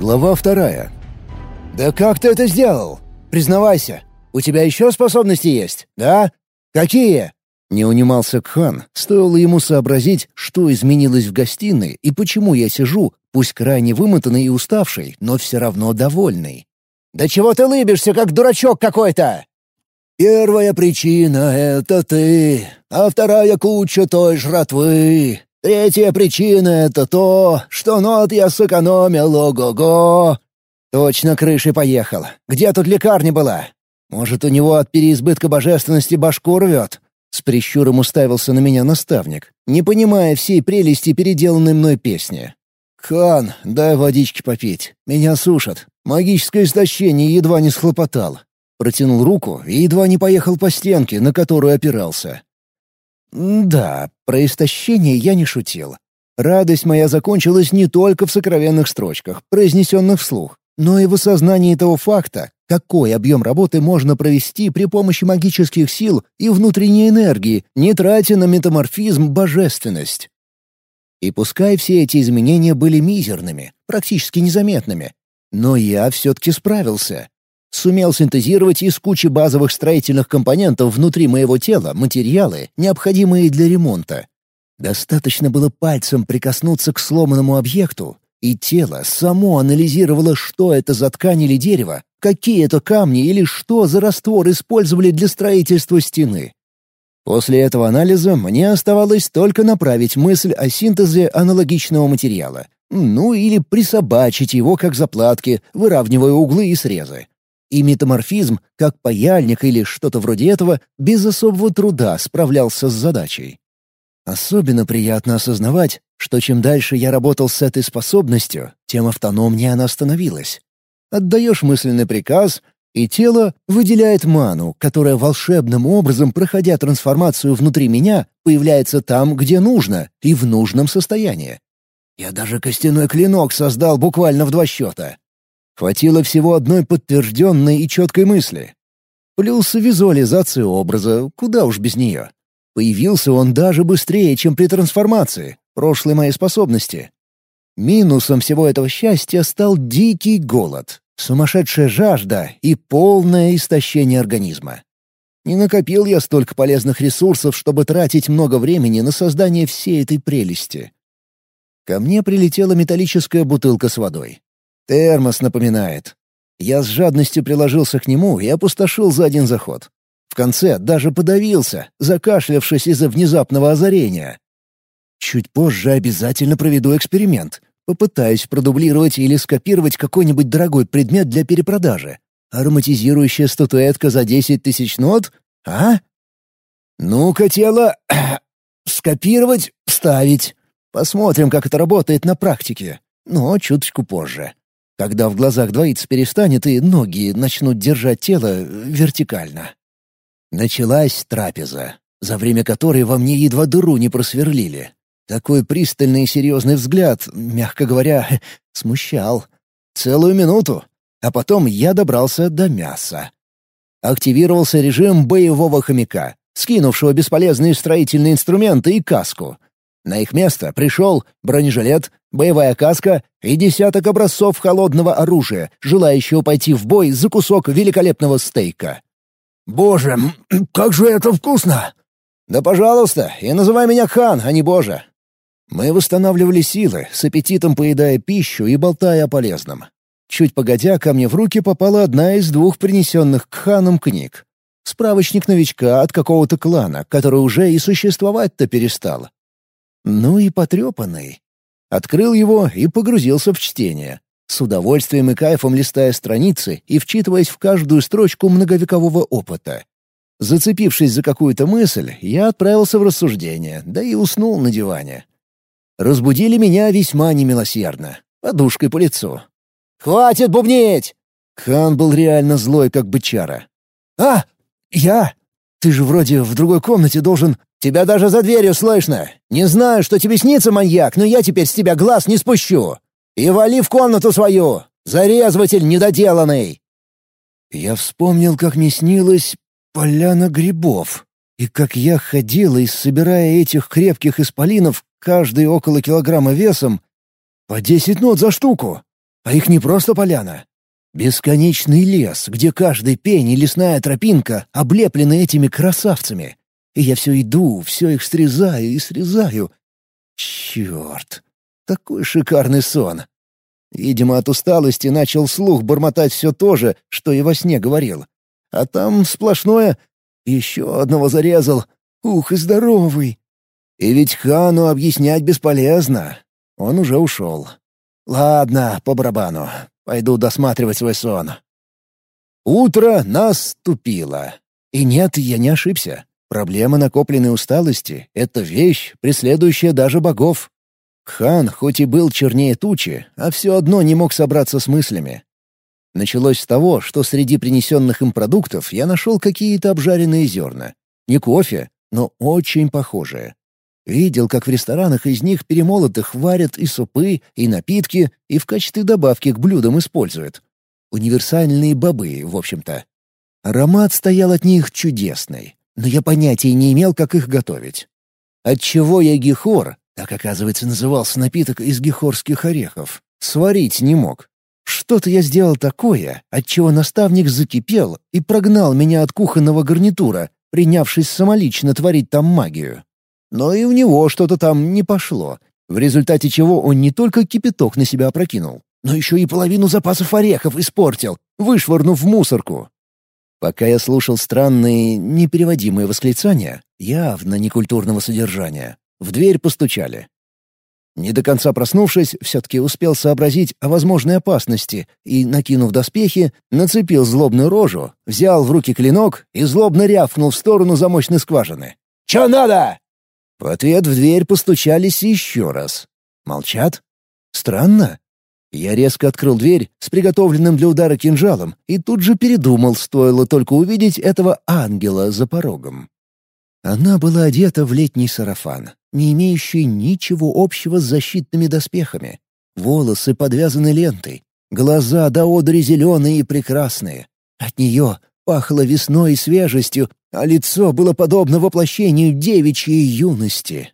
Глава вторая. «Да как ты это сделал? Признавайся, у тебя еще способности есть, да? Какие?» Не унимался Кхан, стоило ему сообразить, что изменилось в гостиной и почему я сижу, пусть крайне вымотанный и уставший, но все равно довольный. «Да чего ты лыбишься, как дурачок какой-то?» «Первая причина — это ты, а вторая куча той жратвы. Третья причина — это то, что нот я сэкономил ого-го. Точно крышей поехал. Где тут лекарня была? Может, у него от переизбытка божественности башку рвет? С прищуром уставился на меня наставник, не понимая всей прелести переделанной мной песни. «Хан, дай водички попить. Меня сушат. Магическое истощение едва не схлопотал». Протянул руку и едва не поехал по стенке, на которую опирался. Да, про истощение я не шутил. Радость моя закончилась не только в сокровенных строчках, произнесенных вслух, но и в осознании того факта, какой объем работы можно провести при помощи магических сил и внутренней энергии, не тратя на метаморфизм божественность. И пускай все эти изменения были мизерными, практически незаметными, но я все-таки справился сумел синтезировать из кучи базовых строительных компонентов внутри моего тела материалы, необходимые для ремонта. Достаточно было пальцем прикоснуться к сломанному объекту, и тело само анализировало, что это за ткань или дерево, какие это камни или что за раствор использовали для строительства стены. После этого анализа мне оставалось только направить мысль о синтезе аналогичного материала, ну или присобачить его как заплатки, выравнивая углы и срезы и метаморфизм, как паяльник или что-то вроде этого, без особого труда справлялся с задачей. Особенно приятно осознавать, что чем дальше я работал с этой способностью, тем автономнее она становилась. Отдаешь мысленный приказ, и тело выделяет ману, которая волшебным образом, проходя трансформацию внутри меня, появляется там, где нужно, и в нужном состоянии. Я даже костяной клинок создал буквально в два счета. Хватило всего одной подтвержденной и четкой мысли. Плюс визуализация образа, куда уж без нее. Появился он даже быстрее, чем при трансформации, прошлой моей способности. Минусом всего этого счастья стал дикий голод, сумасшедшая жажда и полное истощение организма. Не накопил я столько полезных ресурсов, чтобы тратить много времени на создание всей этой прелести. Ко мне прилетела металлическая бутылка с водой. Термос напоминает. Я с жадностью приложился к нему и опустошил за один заход. В конце даже подавился, закашлявшись из-за внезапного озарения. Чуть позже обязательно проведу эксперимент. Попытаюсь продублировать или скопировать какой-нибудь дорогой предмет для перепродажи. Ароматизирующая статуэтка за 10 тысяч нот? А? Ну-ка, тело... скопировать, вставить. Посмотрим, как это работает на практике. Но чуточку позже когда в глазах двоится перестанет и ноги начнут держать тело вертикально. Началась трапеза, за время которой во мне едва дыру не просверлили. Такой пристальный и серьезный взгляд, мягко говоря, смущал. Целую минуту, а потом я добрался до мяса. Активировался режим боевого хомяка, скинувшего бесполезные строительные инструменты и каску — на их место пришел бронежилет, боевая каска и десяток образцов холодного оружия, желающего пойти в бой за кусок великолепного стейка. «Боже, как же это вкусно!» «Да пожалуйста, и называй меня Хан, а не Боже!» Мы восстанавливали силы, с аппетитом поедая пищу и болтая о полезном. Чуть погодя, ко мне в руки попала одна из двух принесенных к Ханом книг. Справочник новичка от какого-то клана, который уже и существовать-то перестал. Ну и потрепанный. Открыл его и погрузился в чтение, с удовольствием и кайфом листая страницы и вчитываясь в каждую строчку многовекового опыта. Зацепившись за какую-то мысль, я отправился в рассуждение, да и уснул на диване. Разбудили меня весьма немилосердно, подушкой по лицу. «Хватит бубнить!» Хан был реально злой, как бычара. «А, я? Ты же вроде в другой комнате должен...» Тебя даже за дверью слышно. Не знаю, что тебе снится, маньяк, но я теперь с тебя глаз не спущу. И вали в комнату свою, зарезватель недоделанный!» Я вспомнил, как мне снилась поляна грибов, и как я ходил и, собирая этих крепких исполинов, каждый около килограмма весом, по десять нот за штуку. А их не просто поляна. Бесконечный лес, где каждый пень и лесная тропинка облеплены этими красавцами. И я все иду, все их срезаю и срезаю. Черт! Такой шикарный сон. Видимо, от усталости начал слух бормотать все то же, что и во сне говорил. А там сплошное «Еще одного зарезал. Ух, и здоровый!» И ведь хану объяснять бесполезно. Он уже ушел. Ладно, по барабану. Пойду досматривать свой сон. Утро наступило. И нет, я не ошибся. Проблема накопленной усталости — это вещь, преследующая даже богов. Хан хоть и был чернее тучи, а все одно не мог собраться с мыслями. Началось с того, что среди принесенных им продуктов я нашел какие-то обжаренные зерна. Не кофе, но очень похожие. Видел, как в ресторанах из них перемолотых варят и супы, и напитки, и в качестве добавки к блюдам используют. Универсальные бобы, в общем-то. Аромат стоял от них чудесный, но я понятия не имел, как их готовить. Отчего я гихор, так, оказывается, назывался напиток из гихорских орехов, сварить не мог. Что-то я сделал такое, отчего наставник закипел и прогнал меня от кухонного гарнитура, принявшись самолично творить там магию. Но и у него что-то там не пошло, в результате чего он не только кипяток на себя опрокинул, но еще и половину запасов орехов испортил, вышвырнув в мусорку. Пока я слушал странные, непереводимые восклицания, явно некультурного содержания, в дверь постучали. Не до конца проснувшись, все-таки успел сообразить о возможной опасности и, накинув доспехи, нацепил злобную рожу, взял в руки клинок и злобно рявкнул в сторону замочной скважины. «Чё надо?» В ответ в дверь постучались еще раз. Молчат? Странно. Я резко открыл дверь с приготовленным для удара кинжалом и тут же передумал, стоило только увидеть этого ангела за порогом. Она была одета в летний сарафан, не имеющий ничего общего с защитными доспехами. Волосы подвязаны лентой, глаза до одри зеленые и прекрасные. От нее пахло весной и свежестью, а лицо было подобно воплощению девичьей юности.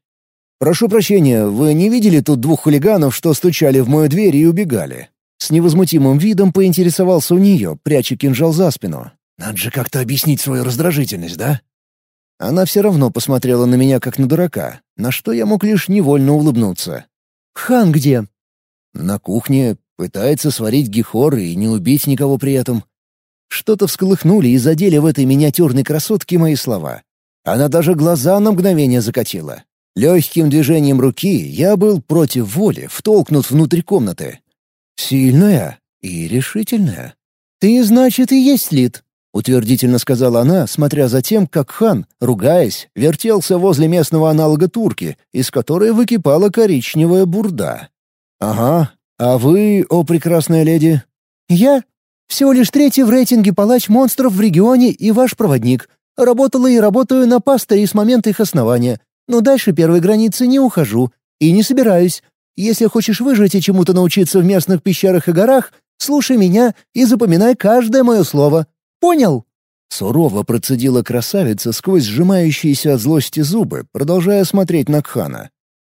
«Прошу прощения, вы не видели тут двух хулиганов, что стучали в мою дверь и убегали?» С невозмутимым видом поинтересовался у нее, пряча кинжал за спину. «Надо же как-то объяснить свою раздражительность, да?» Она все равно посмотрела на меня, как на дурака, на что я мог лишь невольно улыбнуться. «Хан где?» «На кухне. Пытается сварить гихор и не убить никого при этом. Что-то всколыхнули и задели в этой миниатюрной красотке мои слова. Она даже глаза на мгновение закатила. Легким движением руки я был против воли втолкнут внутрь комнаты. Сильная и решительная. «Ты, значит, и есть Лид», — утвердительно сказала она, смотря за тем, как хан, ругаясь, вертелся возле местного аналога турки, из которой выкипала коричневая бурда. «Ага. А вы, о прекрасная леди?» «Я всего лишь третий в рейтинге палач монстров в регионе и ваш проводник. Работала и работаю на пастыре с момента их основания. Но дальше первой границы не ухожу. И не собираюсь. Если хочешь выжить и чему-то научиться в местных пещерах и горах, слушай меня и запоминай каждое мое слово. Понял?» Сурово процедила красавица сквозь сжимающиеся от злости зубы, продолжая смотреть на Кхана.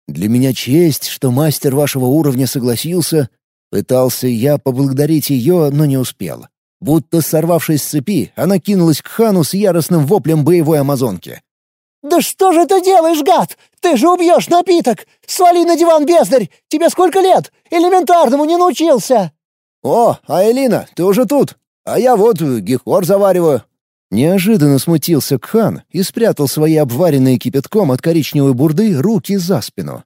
«Для меня честь, что мастер вашего уровня согласился, Пытался я поблагодарить ее, но не успел. Будто сорвавшись с цепи, она кинулась к хану с яростным воплем боевой амазонки. «Да что же ты делаешь, гад? Ты же убьешь напиток! Свали на диван, бездарь! Тебе сколько лет? Элементарному не научился!» «О, Айлина, ты уже тут! А я вот гихор завариваю!» Неожиданно смутился Кхан и спрятал свои обваренные кипятком от коричневой бурды руки за спину.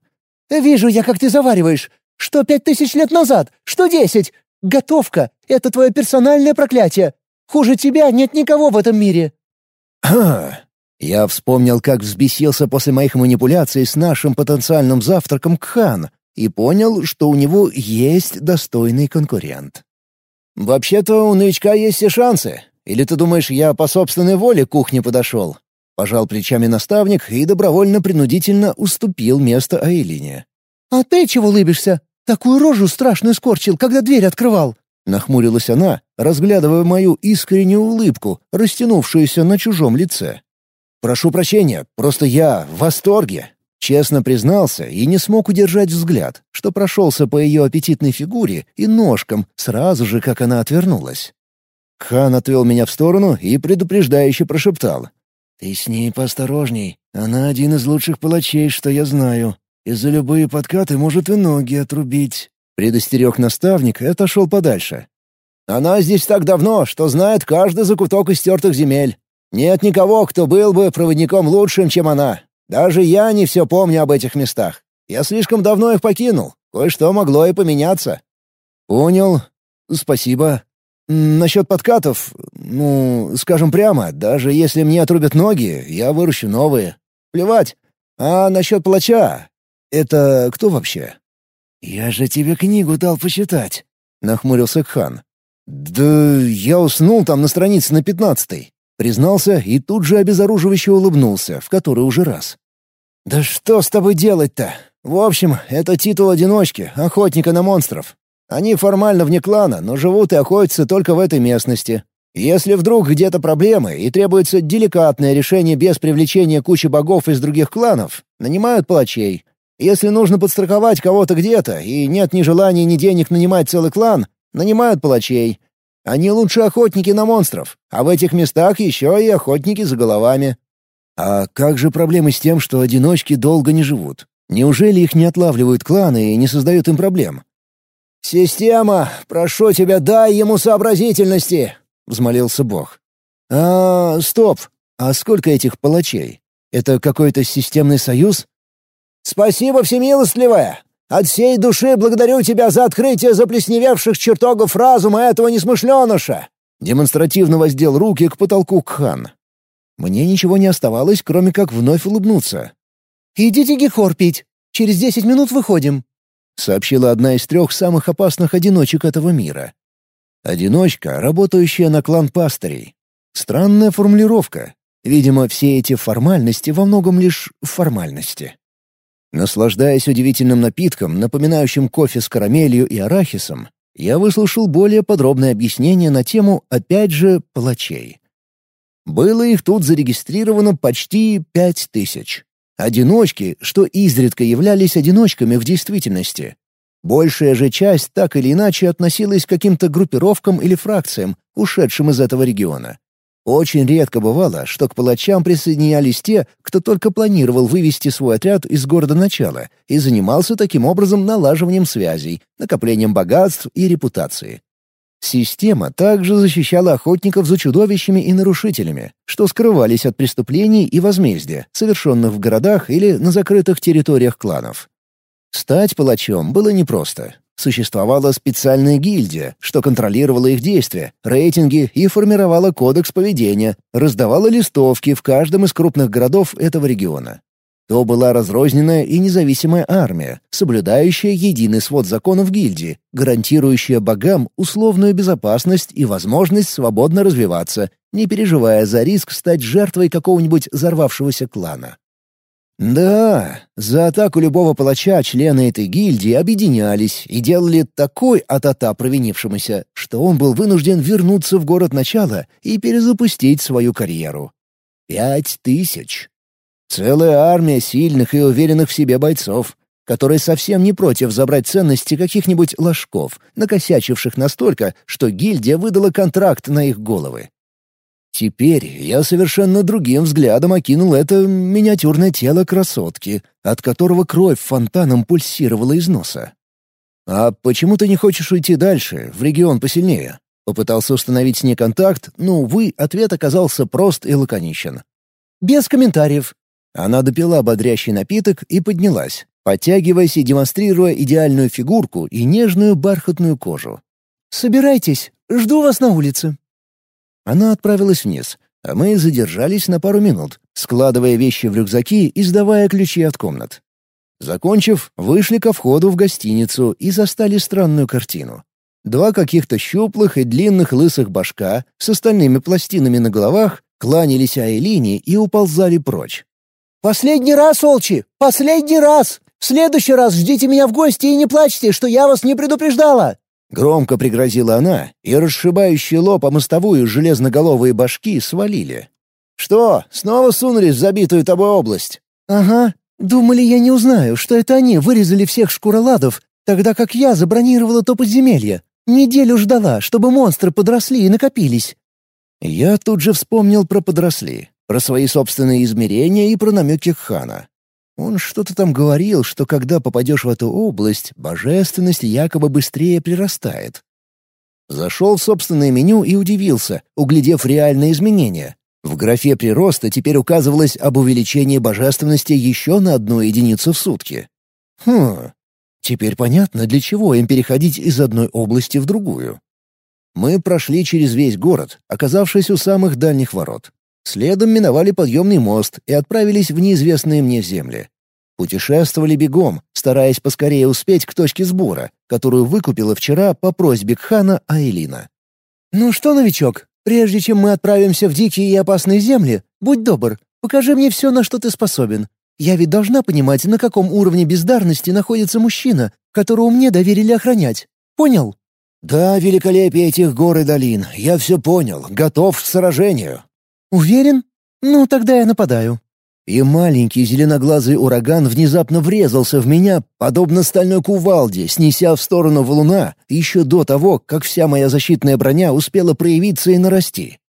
«Вижу я, как ты завариваешь. Что пять тысяч лет назад? Что десять? Готовка — это твое персональное проклятие. Хуже тебя нет никого в этом мире». «Ха!» Я вспомнил, как взбесился после моих манипуляций с нашим потенциальным завтраком Кхан и понял, что у него есть достойный конкурент. «Вообще-то у новичка есть все шансы. Или ты думаешь, я по собственной воле к кухне подошел?» Пожал плечами наставник и добровольно-принудительно уступил место Айлине. «А ты чего улыбишься? Такую рожу страшную скорчил, когда дверь открывал!» Нахмурилась она, разглядывая мою искреннюю улыбку, растянувшуюся на чужом лице. «Прошу прощения, просто я в восторге. Честно признался и не смог удержать взгляд, что прошелся по ее аппетитной фигуре и ножкам сразу же, как она отвернулась. Хан отвел меня в сторону и предупреждающе прошептал. «Ты с ней поосторожней. Она один из лучших палачей, что я знаю. И за любые подкаты может и ноги отрубить». Предостерег наставник и отошел подальше. «Она здесь так давно, что знает каждый закуток истертых земель. Нет никого, кто был бы проводником лучшим, чем она. Даже я не все помню об этих местах. Я слишком давно их покинул. Кое-что могло и поменяться». «Понял. Спасибо. Насчет подкатов, ну, скажем прямо, даже если мне отрубят ноги, я выращу новые. Плевать. А насчет плача, это кто вообще?» «Я же тебе книгу дал почитать», — нахмурился Кхан. «Да я уснул там на странице на пятнадцатой», — признался и тут же обезоруживающе улыбнулся, в который уже раз. «Да что с тобой делать-то? В общем, это титул одиночки, охотника на монстров. Они формально вне клана, но живут и охотятся только в этой местности. Если вдруг где-то проблемы и требуется деликатное решение без привлечения кучи богов из других кланов, нанимают палачей. Если нужно подстраховать кого-то где-то, и нет ни желания, ни денег нанимать целый клан, нанимают палачей. Они лучше охотники на монстров, а в этих местах еще и охотники за головами. А как же проблемы с тем, что одиночки долго не живут? Неужели их не отлавливают кланы и не создают им проблем? «Система, прошу тебя, дай ему сообразительности!» — взмолился Бог. «А, стоп! А сколько этих палачей? Это какой-то системный союз?» «Спасибо, всемилостливая! От всей души благодарю тебя за открытие заплесневевших чертогов разума этого несмышленыша!» Демонстративно воздел руки к потолку Кхан. Мне ничего не оставалось, кроме как вновь улыбнуться. «Идите гехор пить. Через десять минут выходим», — сообщила одна из трех самых опасных одиночек этого мира. Одиночка, работающая на клан пастырей. Странная формулировка. Видимо, все эти формальности во многом лишь формальности. Наслаждаясь удивительным напитком, напоминающим кофе с карамелью и арахисом, я выслушал более подробное объяснение на тему, опять же, палачей. Было их тут зарегистрировано почти пять тысяч. Одиночки, что изредка являлись одиночками в действительности. Большая же часть так или иначе относилась к каким-то группировкам или фракциям, ушедшим из этого региона. Очень редко бывало, что к палачам присоединялись те, кто только планировал вывести свой отряд из города начала и занимался таким образом налаживанием связей, накоплением богатств и репутации. Система также защищала охотников за чудовищами и нарушителями, что скрывались от преступлений и возмездия, совершенных в городах или на закрытых территориях кланов. Стать палачом было непросто. Существовала специальная гильдия, что контролировала их действия, рейтинги и формировала кодекс поведения, раздавала листовки в каждом из крупных городов этого региона то была разрозненная и независимая армия, соблюдающая единый свод законов гильдии, гарантирующая богам условную безопасность и возможность свободно развиваться, не переживая за риск стать жертвой какого-нибудь взорвавшегося клана. Да, за атаку любого палача члены этой гильдии объединялись и делали такой атата провинившемуся, что он был вынужден вернуться в город начала и перезапустить свою карьеру. Пять тысяч. Целая армия сильных и уверенных в себе бойцов, которые совсем не против забрать ценности каких-нибудь ложков, накосячивших настолько, что гильдия выдала контракт на их головы. Теперь я совершенно другим взглядом окинул это миниатюрное тело красотки, от которого кровь фонтаном пульсировала из носа. «А почему ты не хочешь уйти дальше, в регион посильнее?» Попытался установить с ней контакт, но, увы, ответ оказался прост и лаконичен. «Без комментариев. Она допила бодрящий напиток и поднялась, подтягиваясь и демонстрируя идеальную фигурку и нежную бархатную кожу. «Собирайтесь, жду вас на улице». Она отправилась вниз, а мы задержались на пару минут, складывая вещи в рюкзаки и сдавая ключи от комнат. Закончив, вышли ко входу в гостиницу и застали странную картину. Два каких-то щуплых и длинных лысых башка с остальными пластинами на головах кланялись Айлине и уползали прочь. «Последний раз, Олчи! Последний раз! В следующий раз ждите меня в гости и не плачьте, что я вас не предупреждала!» Громко пригрозила она, и расшибающий лоб о мостовую железноголовые башки свалили. «Что, снова сунулись в забитую тобой область?» «Ага. Думали, я не узнаю, что это они вырезали всех шкуроладов, тогда как я забронировала то подземелье. Неделю ждала, чтобы монстры подросли и накопились». Я тут же вспомнил про подросли, про свои собственные измерения и про намеки хана. Он что-то там говорил, что когда попадешь в эту область, божественность якобы быстрее прирастает. Зашел в собственное меню и удивился, углядев реальные изменения. В графе прироста теперь указывалось об увеличении божественности еще на одну единицу в сутки. Хм, теперь понятно, для чего им переходить из одной области в другую. Мы прошли через весь город, оказавшись у самых дальних ворот. Следом миновали подъемный мост и отправились в неизвестные мне земли. Путешествовали бегом, стараясь поскорее успеть к точке сбора, которую выкупила вчера по просьбе Кхана Айлина. «Ну что, новичок, прежде чем мы отправимся в дикие и опасные земли, будь добр, покажи мне все, на что ты способен. Я ведь должна понимать, на каком уровне бездарности находится мужчина, которого мне доверили охранять. Понял?» «Да, великолепие этих гор и долин. Я все понял. Готов к сражению. «Уверен? Ну, тогда я нападаю». И маленький зеленоглазый ураган внезапно врезался в меня, подобно стальной кувалде, снеся в сторону валуна, еще до того, как вся моя защитная броня успела проявиться и нарасти.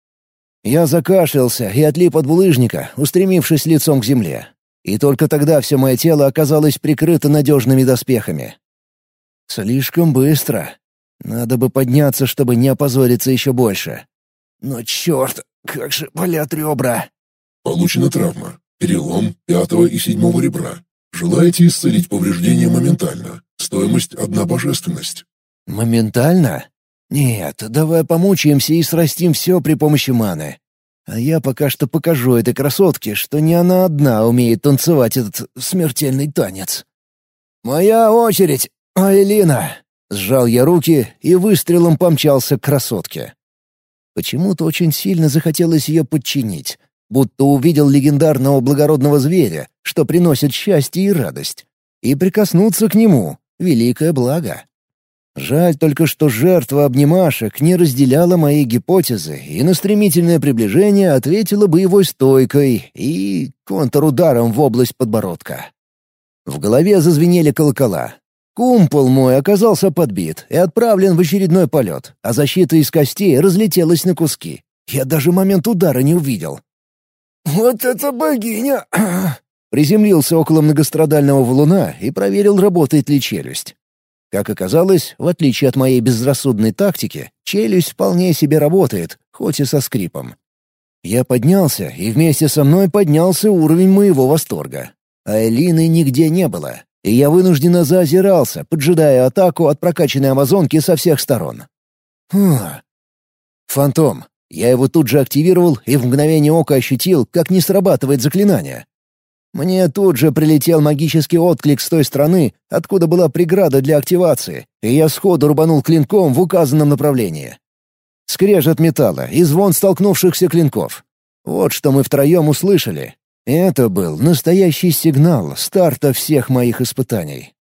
Я закашлялся и отлип от булыжника, устремившись лицом к земле. И только тогда все мое тело оказалось прикрыто надежными доспехами. Слишком быстро. Надо бы подняться, чтобы не опозориться еще больше. Но черт, как же болят ребра!» Получена травма. Перелом пятого и седьмого ребра. Желаете исцелить повреждения моментально. Стоимость одна божественность. Моментально? Нет, давай помучаемся и срастим все при помощи маны. А я пока что покажу этой красотке, что не она одна умеет танцевать этот смертельный танец. «Моя очередь, Айлина!» Сжал я руки и выстрелом помчался к красотке. Почему-то очень сильно захотелось ее подчинить, будто увидел легендарного благородного зверя, что приносит счастье и радость. И прикоснуться к нему — великое благо. Жаль только, что жертва обнимашек не разделяла моей гипотезы и на стремительное приближение ответила боевой стойкой и контрударом в область подбородка. В голове зазвенели колокола. Кумпол мой оказался подбит и отправлен в очередной полет, а защита из костей разлетелась на куски. Я даже момент удара не увидел. «Вот это богиня!» Приземлился около многострадального валуна и проверил, работает ли челюсть. Как оказалось, в отличие от моей безрассудной тактики, челюсть вполне себе работает, хоть и со скрипом. Я поднялся, и вместе со мной поднялся уровень моего восторга. А Элины нигде не было, и я вынужденно заозирался, поджидая атаку от прокачанной амазонки со всех сторон. Фух. Фантом. Я его тут же активировал и в мгновение ока ощутил, как не срабатывает заклинание. Мне тут же прилетел магический отклик с той стороны, откуда была преграда для активации, и я сходу рубанул клинком в указанном направлении. Скрежет металла и звон столкнувшихся клинков. Вот что мы втроем услышали, это был настоящий сигнал старта всех моих испытаний.